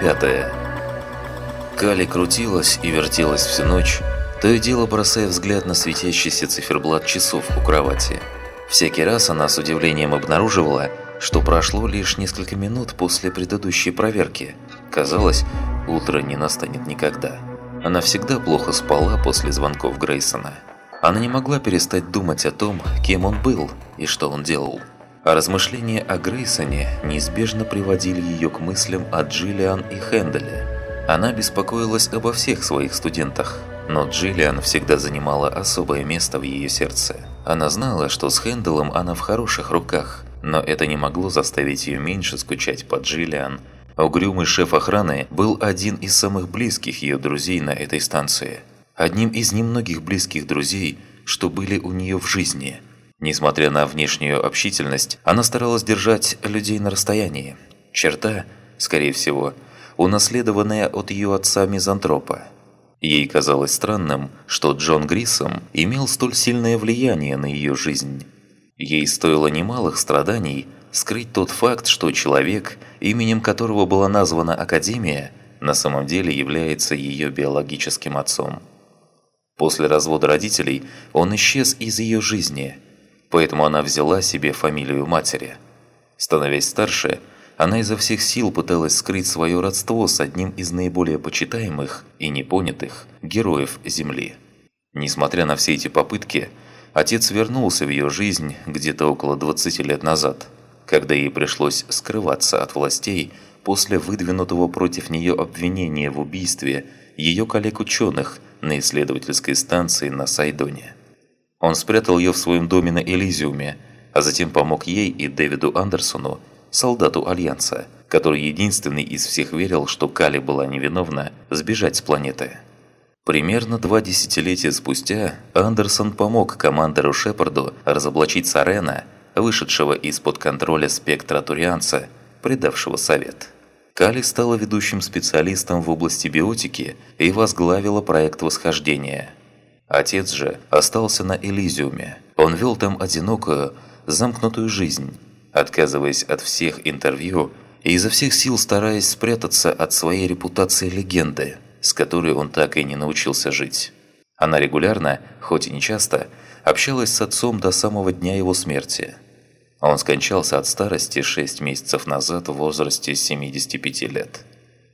пятая. Кали крутилась и вертелась всю ночь, то и дело бросая взгляд на светящийся циферблат часов у кровати. Всякий раз она с удивлением обнаруживала, что прошло лишь несколько минут после предыдущей проверки. Казалось, утро не настанет никогда. Она всегда плохо спала после звонков Грейсона. Она не могла перестать думать о том, кем он был и что он делал. А размышления о Грейсоне неизбежно приводили ее к мыслям о Джиллиан и Хенделе. Она беспокоилась обо всех своих студентах, но Джиллиан всегда занимала особое место в ее сердце. Она знала, что с Хенделом она в хороших руках, но это не могло заставить ее меньше скучать по Джиллиан. Угрюмый шеф охраны был один из самых близких ее друзей на этой станции. Одним из немногих близких друзей, что были у нее в жизни – Несмотря на внешнюю общительность, она старалась держать людей на расстоянии. Черта, скорее всего, унаследованная от ее отца-мизантропа. Ей казалось странным, что Джон Грисом имел столь сильное влияние на ее жизнь. Ей стоило немалых страданий скрыть тот факт, что человек, именем которого была названа Академия, на самом деле является ее биологическим отцом. После развода родителей он исчез из ее жизни – поэтому она взяла себе фамилию матери. Становясь старше, она изо всех сил пыталась скрыть свое родство с одним из наиболее почитаемых и непонятых героев Земли. Несмотря на все эти попытки, отец вернулся в ее жизнь где-то около 20 лет назад, когда ей пришлось скрываться от властей после выдвинутого против нее обвинения в убийстве ее коллег-ученых на исследовательской станции на Сайдоне. Он спрятал ее в своем доме на Элизиуме, а затем помог ей и Дэвиду Андерсону, солдату Альянса, который единственный из всех верил, что Кали была невиновна, сбежать с планеты. Примерно два десятилетия спустя Андерсон помог командору Шепарду разоблачить Сарена, вышедшего из-под контроля спектра Турианца, предавшего совет. Кали стала ведущим специалистом в области биотики и возглавила проект восхождения – Отец же остался на Элизиуме. Он вел там одинокую, замкнутую жизнь, отказываясь от всех интервью и изо всех сил стараясь спрятаться от своей репутации легенды, с которой он так и не научился жить. Она регулярно, хоть и не часто, общалась с отцом до самого дня его смерти. Он скончался от старости 6 месяцев назад в возрасте 75 лет.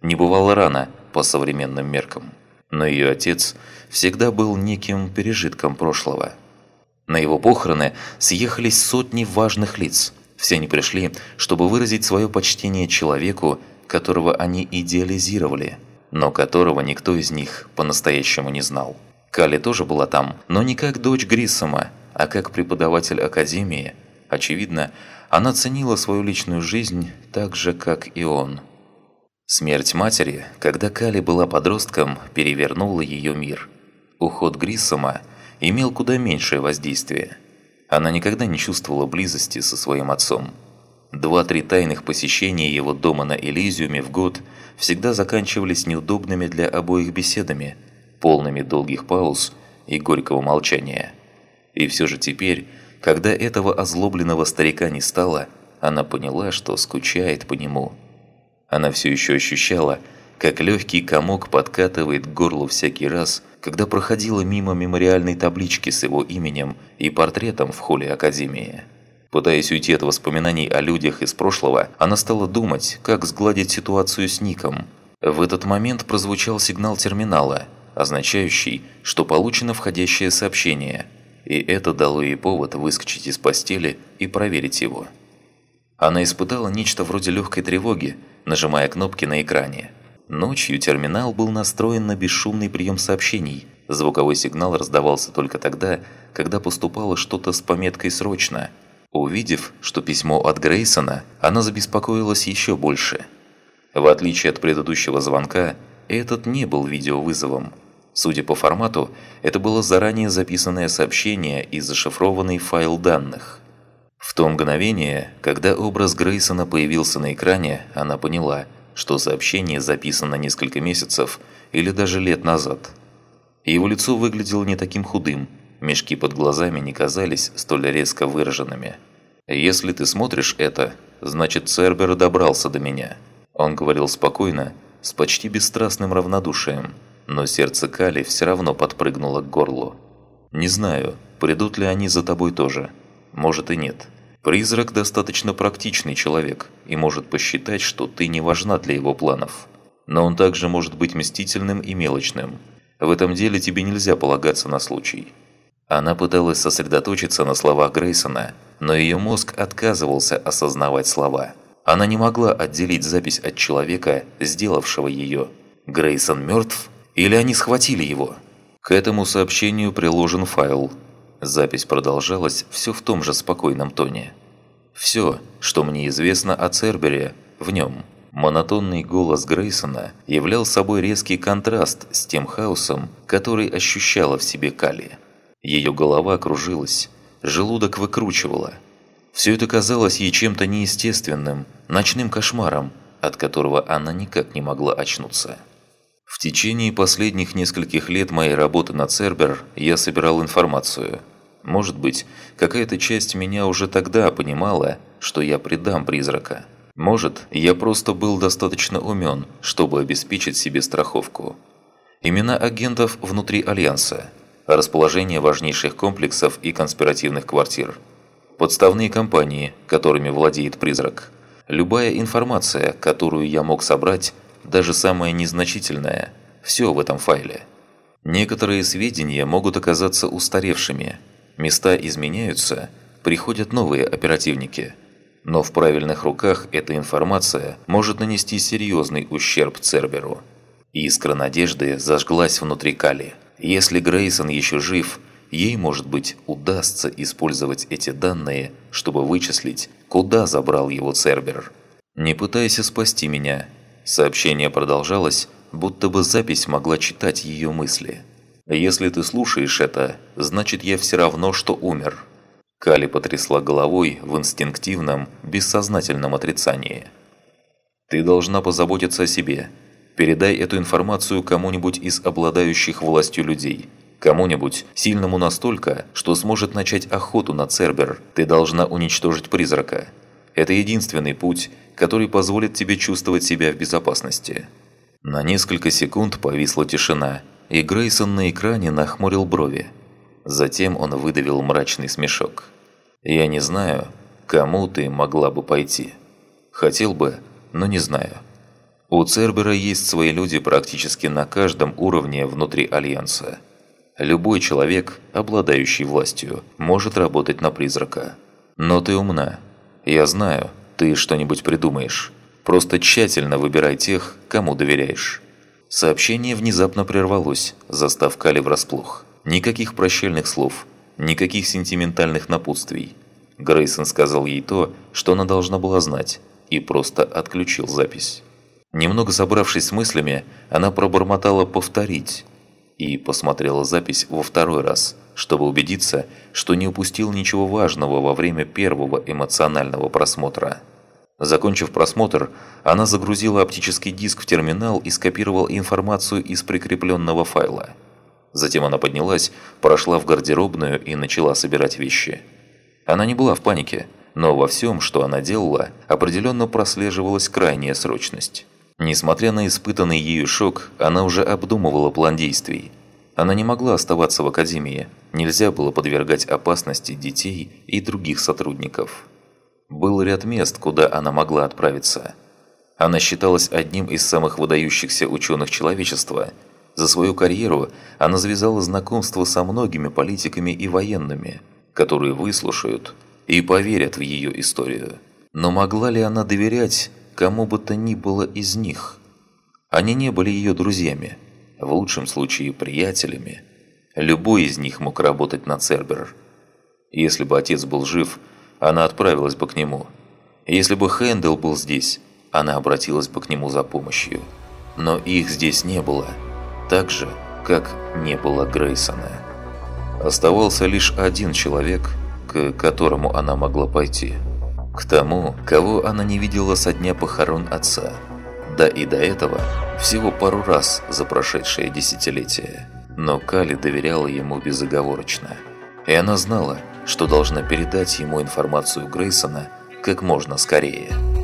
Не бывало рано по современным меркам но ее отец всегда был неким пережитком прошлого. На его похороны съехались сотни важных лиц. Все они пришли, чтобы выразить свое почтение человеку, которого они идеализировали, но которого никто из них по-настоящему не знал. Кали тоже была там, но не как дочь Гриссома, а как преподаватель Академии. Очевидно, она ценила свою личную жизнь так же, как и он. Смерть матери, когда Кали была подростком, перевернула ее мир. Уход Гриссома имел куда меньшее воздействие. Она никогда не чувствовала близости со своим отцом. Два-три тайных посещения его дома на Элизиуме в год всегда заканчивались неудобными для обоих беседами, полными долгих пауз и горького молчания. И все же теперь, когда этого озлобленного старика не стало, она поняла, что скучает по нему – она все еще ощущала, как легкий комок подкатывает к горлу всякий раз, когда проходила мимо мемориальной таблички с его именем и портретом в холле Академии. Пытаясь уйти от воспоминаний о людях из прошлого, она стала думать, как сгладить ситуацию с Ником. В этот момент прозвучал сигнал терминала, означающий, что получено входящее сообщение, и это дало ей повод выскочить из постели и проверить его. Она испытала нечто вроде легкой тревоги, нажимая кнопки на экране. Ночью терминал был настроен на бесшумный прием сообщений. Звуковой сигнал раздавался только тогда, когда поступало что-то с пометкой «Срочно». Увидев, что письмо от Грейсона, она забеспокоилась еще больше. В отличие от предыдущего звонка, этот не был видеовызовом. Судя по формату, это было заранее записанное сообщение и зашифрованный файл данных – в то мгновение, когда образ Грейсона появился на экране, она поняла, что сообщение записано несколько месяцев или даже лет назад. Его лицо выглядело не таким худым, мешки под глазами не казались столь резко выраженными. «Если ты смотришь это, значит Цербер добрался до меня». Он говорил спокойно, с почти бесстрастным равнодушием, но сердце Кали все равно подпрыгнуло к горлу. «Не знаю, придут ли они за тобой тоже. Может и нет. Призрак достаточно практичный человек и может посчитать, что ты не важна для его планов. Но он также может быть мстительным и мелочным. В этом деле тебе нельзя полагаться на случай». Она пыталась сосредоточиться на словах Грейсона, но ее мозг отказывался осознавать слова. Она не могла отделить запись от человека, сделавшего ее. Грейсон мертв? Или они схватили его? К этому сообщению приложен файл. Запись продолжалась все в том же спокойном тоне. Все, что мне известно о Цербере, в нем. Монотонный голос Грейсона являл собой резкий контраст с тем хаосом, который ощущала в себе Кали. Ее голова кружилась, желудок выкручивала. Все это казалось ей чем-то неестественным, ночным кошмаром, от которого она никак не могла очнуться. В течение последних нескольких лет моей работы на Цербер я собирал информацию. Может быть, какая-то часть меня уже тогда понимала, что я предам призрака. Может, я просто был достаточно умен, чтобы обеспечить себе страховку. Имена агентов внутри Альянса – расположение важнейших комплексов и конспиративных квартир, подставные компании, которыми владеет призрак. Любая информация, которую я мог собрать, даже самая незначительная, все в этом файле. Некоторые сведения могут оказаться устаревшими, места изменяются, приходят новые оперативники. Но в правильных руках эта информация может нанести серьезный ущерб Церберу. Искра надежды зажглась внутри Кали – если Грейсон еще жив, ей, может быть, удастся использовать эти данные, чтобы вычислить, куда забрал его Цербер. «Не пытайся спасти меня». Сообщение продолжалось, будто бы запись могла читать ее мысли. «Если ты слушаешь это, значит я все равно, что умер». Кали потрясла головой в инстинктивном, бессознательном отрицании. «Ты должна позаботиться о себе. Передай эту информацию кому-нибудь из обладающих властью людей. Кому-нибудь, сильному настолько, что сможет начать охоту на Цербер. Ты должна уничтожить призрака. Это единственный путь, который позволит тебе чувствовать себя в безопасности». На несколько секунд повисла тишина, и Грейсон на экране нахмурил брови. Затем он выдавил мрачный смешок. «Я не знаю, кому ты могла бы пойти. Хотел бы, но не знаю». У Цербера есть свои люди практически на каждом уровне внутри Альянса. Любой человек, обладающий властью, может работать на призрака. Но ты умна. Я знаю, ты что-нибудь придумаешь. Просто тщательно выбирай тех, кому доверяешь. Сообщение внезапно прервалось, застав Кали врасплох. Никаких прощальных слов, никаких сентиментальных напутствий. Грейсон сказал ей то, что она должна была знать, и просто отключил запись. Немного собравшись с мыслями, она пробормотала «повторить» и посмотрела запись во второй раз, чтобы убедиться, что не упустил ничего важного во время первого эмоционального просмотра. Закончив просмотр, она загрузила оптический диск в терминал и скопировала информацию из прикрепленного файла. Затем она поднялась, прошла в гардеробную и начала собирать вещи. Она не была в панике, но во всем, что она делала, определенно прослеживалась крайняя срочность. Несмотря на испытанный ею шок, она уже обдумывала план действий. Она не могла оставаться в академии, нельзя было подвергать опасности детей и других сотрудников. Был ряд мест, куда она могла отправиться. Она считалась одним из самых выдающихся ученых человечества. За свою карьеру она завязала знакомство со многими политиками и военными, которые выслушают и поверят в ее историю. Но могла ли она доверять кому бы то ни было из них. Они не были ее друзьями, в лучшем случае приятелями. Любой из них мог работать на Цербер. Если бы отец был жив, она отправилась бы к нему. Если бы Хэндл был здесь, она обратилась бы к нему за помощью. Но их здесь не было, так же, как не было Грейсона. Оставался лишь один человек, к которому она могла пойти – к тому, кого она не видела со дня похорон отца. Да и до этого всего пару раз за прошедшее десятилетие. Но Кали доверяла ему безоговорочно. И она знала, что должна передать ему информацию Грейсона как можно скорее.